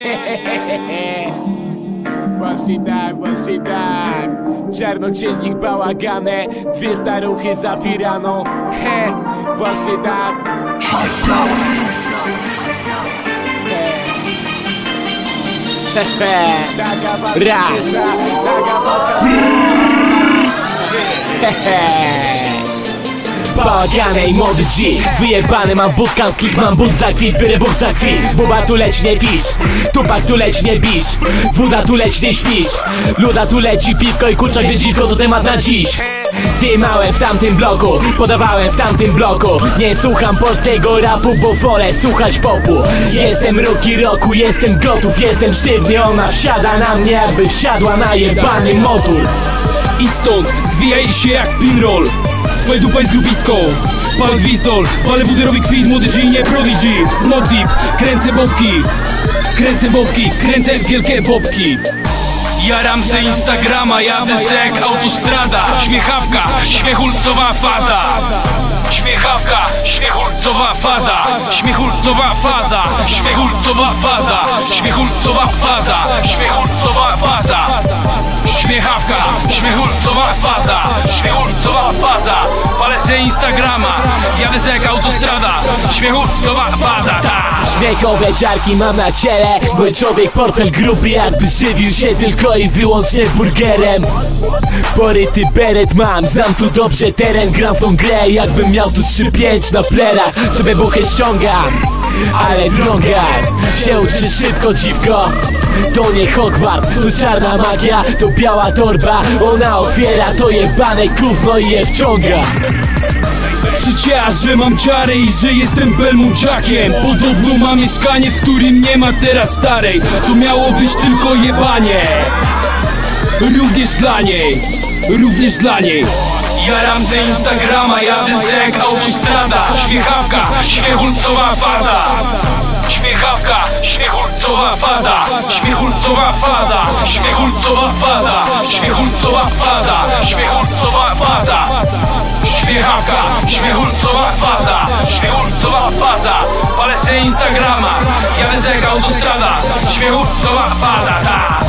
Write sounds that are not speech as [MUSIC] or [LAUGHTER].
[LAUGHS] Właśnie tak, właśnie tak Czarnodziennik bałagane Dwie staruchy za firaną He, właśnie tak He. He, he. Taka was śmieszna, taka was Bałaganej młody G. Wyjebany mam bootcamp, klik mam but za kwit Bierę bóg za kwit. Buba tu leć nie pisz. Tupak tu leć nie bisz Woda tu leć nie śpisz. Luda tu leci piwko i kurczak wie dziwko To temat na dziś. Dymałem w tamtym bloku Podawałem w tamtym bloku. Nie słucham polskiego rapu Bo wolę słuchać popu. Jestem roki roku Jestem gotów, jestem sztywny. Ona wsiada na mnie jakby wsiadła na jebany motor Idź stąd, zwijaj się jak pinroll Twoja dupa jest grubistką Pal gwizdol, walę wody robi kwit Młody G, nie prodigy. Smoke deep, kręcę bobki. Kręcę bobki, kręcę wielkie bobki. Jaram se Instagrama, jadę se jak autostrada. Śmiechawka, śmiechulcowa faza. Śmiechawka, śmiechulcowa faza. Śmiechulcowa faza Śmiechulcowa faza. Śmiechulcowa faza Śmiechulcowa faza. Śmiechawka, śmiechulcowa faza. Śmiechulcowa Instagrama. Jadę jak autostrada Śmiechulcowa faza, ta Śmiechowe ciarki mam na ciele Mój człowiek portfel gruby jakby żywił się tylko i wyłącznie burgerem. Poryty beret mam, znam tu dobrze teren Gram w tą grę jakbym miał tu 3-5 na flerach Sobie buchę ściągam ale drągar się uczy szybko dziwko. To nie Hogwart, tu czarna magia To biała torba, ona otwiera to jebane gówno i je wciąga Życia, że mam czarę i że jestem Belmuczakiem Podobno mam mieszkanie, w którym nie ma teraz starej. To miało być tylko jebanie. Również dla niej, również dla niej. Jaram ze Instagrama, jadę se jak autostrada Śmiechawka, śmiechulcowa faza. Śmiechawka, śmiechulcowa faza. Śmiechulcowa faza. Śmiechulcowa faza. Śmiechulcowa faza. Śmiechulcowa faza Śmiechawka, śmiechulcowa faza Śmiechulcowa faza Palę se Instagrama Jadę jak autostrada Śmiechulcowa faza, ta